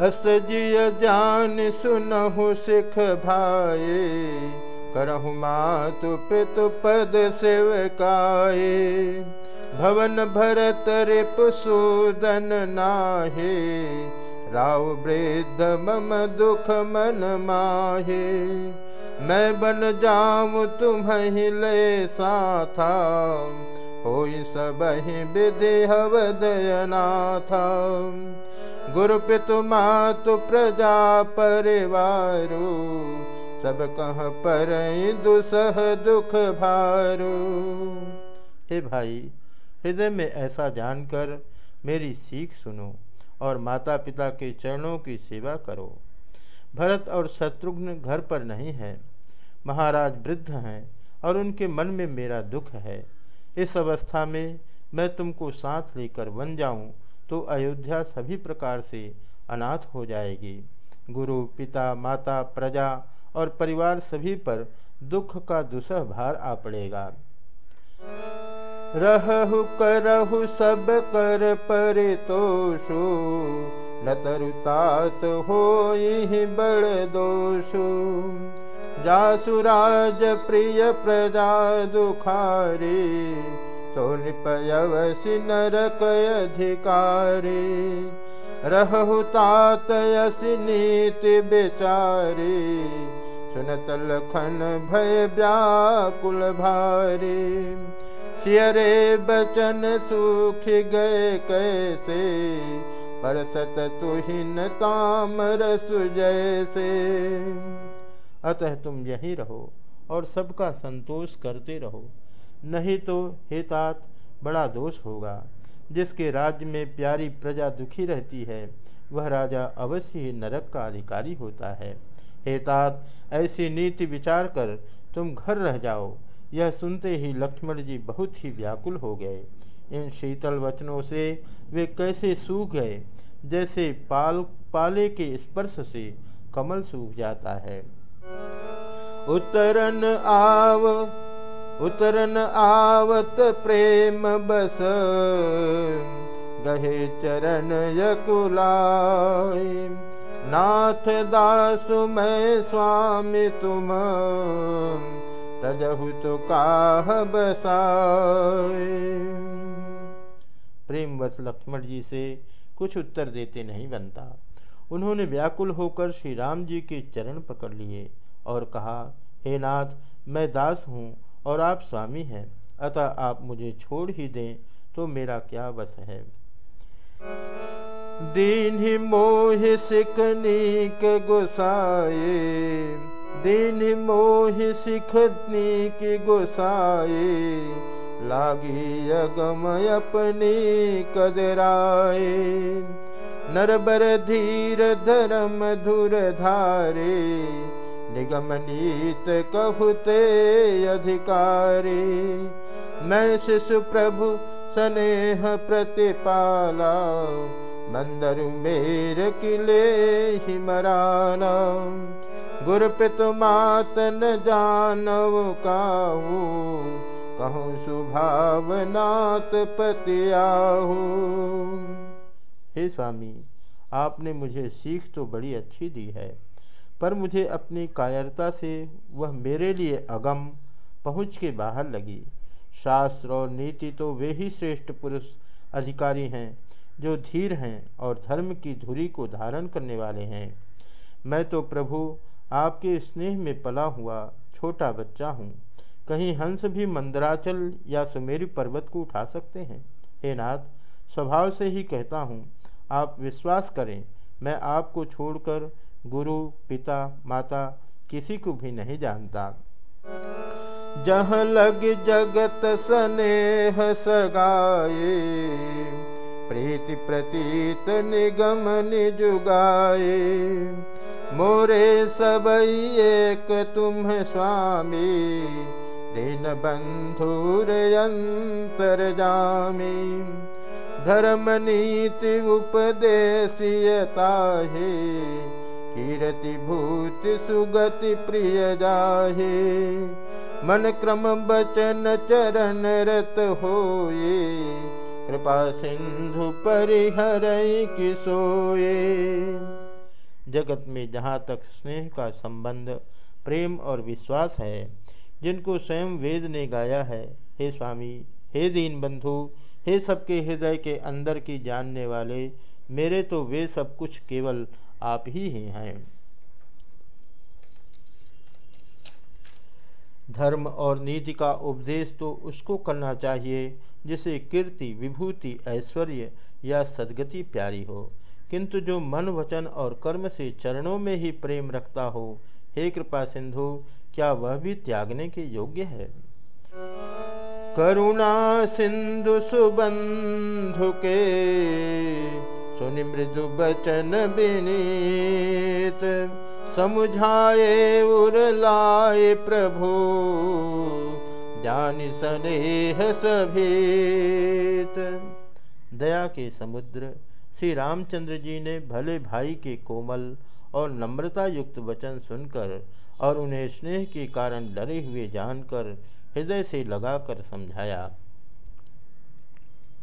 असजिय जान सुनहु सिख भाए, करहु मातु पितु पद सेवकाए। भवन भरत रिप सूदन नाहे, राव वृद्ध मम दुख मन माहे। मैं बन जाऊँ तुम्हें ले साथा हो सब विधि हवदयनाथा गुरु पितु मातु प्रजा परिवारु, सब कह पर दुसह दुख भारू। हे भाई, हृदय में ऐसा जानकर मेरी सीख सुनो और माता पिता के चरणों की सेवा करो। भरत और शत्रुघ्न घर पर नहीं हैं। महाराज वृद्ध हैं और उनके मन में मेरा दुख है। इस अवस्था में मैं तुमको साथ लेकर बन जाऊँ तो अयोध्या सभी प्रकार से अनाथ हो जाएगी। गुरु, पिता, माता, प्रजा और परिवार सभी पर दुख का दुसह भार आ पड़ेगा। रहु करहु सब कर पर परितोषु, न तरुतात हो बड़ दोषु। जासुराज प्रिय प्रजा दुखारी सोनिपयवसि नरक अधिकारी। रहु तातयसि नीति बेचारी। सुनत लखन भय व्याकुल भारी। सियरे बचन सूख गए कैसे? परसत तुहिन तामर सुजैसे अतः तुम यहीं रहो और सबका संतोष करते रहो। नहीं तो हेतात बड़ा दोष होगा। जिसके राज्य में प्यारी प्रजा दुखी रहती है, वह राजा अवश्य ही नरक का अधिकारी होता है। हेतात ऐसी नीति विचार कर तुम घर रह जाओ। यह सुनते ही लक्ष्मण जी बहुत ही व्याकुल हो गए। इन शीतल वचनों से वे कैसे सूख गए, जैसे पाल, पाले के स्पर्श से कमल सूख जाता है। उतरन आव उतरन आवत प्रेम बस, गहे चरण यकुलाय। नाथ दासु मैं स्वामी तुम, तजहु तो काह बसाए प्रेमवश लक्ष्मण जी से कुछ उत्तर देते नहीं बनता। उन्होंने व्याकुल होकर श्री राम जी के चरण पकड़ लिए और कहा, हे नाथ, मैं दास हूँ और आप स्वामी हैं। अतः आप मुझे छोड़ ही दें तो मेरा क्या बस है? दीन ही मोह सिखनी के गुसाए। दिन मोह सिखनी की गोसाए। लागी अगम अपनी कदराए नरबर धीर धर्म धुर धारे। निगम नीत कहते अधिकारी, मैं शिशु प्रभु स्नेह प्रतिपाला, मंदरु मेर किले ही हिमराना गुरपित मात न जानव काहू, कहूँ सुभावनाथ पतियाहू हे स्वामी, आपने मुझे सीख तो बड़ी अच्छी दी है। पर मुझे अपनी कायरता से वह मेरे लिए अगम पहुँच के बाहर लगी। शास्त्र और नीति तो वे ही श्रेष्ठ पुरुष अधिकारी हैं, जो धीर हैं और धर्म की धुरी को धारण करने वाले हैं। मैं तो प्रभु, आपके स्नेह में पला हुआ छोटा बच्चा हूँ। कहीं हंस भी मंदराचल या सुमेरु पर्वत को उठा सकते हैं? हे नाथ, स्वभाव से ही कहता हूँ, आप विश्वास करें, मैं आपको छोड़कर गुरु, पिता, माता किसी को भी नहीं जानता। जहाँ लग जगत स्नेह सगाए, प्रीति प्रतीत निगम निजुगाए। मोरे सब एक तुम स्वामी, दीन बंधुर अंतर जामी। धर्म नीति उपदेशियता है कीरति भूत सुगति प्रिय जाहे। मन क्रम बचन चरण रत होए। कृपा सिंधु परिहर कि सोए। जगत में जहाँ तक स्नेह का संबंध, प्रेम और विश्वास है, जिनको स्वयं वेद ने गाया है, हे स्वामी, हे दीन बंधु हे सबके हृदय के अंदर की जानने वाले, मेरे तो वे सब कुछ केवल आप ही ही हैं। धर्म और नीति का उपदेश तो उसको करना चाहिए, जिसे कीर्ति, विभूति, ऐश्वर्य या सदगति प्यारी हो। किंतु जो मन, वचन और कर्म से चरणों में ही प्रेम रखता हो, हे कृपा सिंधु, क्या वह भी त्यागने के योग्य है? करुणा सिंधु सुबंधु के सुनि मृदु बचन विनीत। समुझाए, उरलाए प्रभु, जान स्नेह सभीत। दया के समुद्र, श्री रामचंद्र जी ने भले भाई के कोमल और नम्रता युक्त वचन सुनकर और उन्हें स्नेह के कारण डरे हुए जानकर हृदय से लगाकर समझाया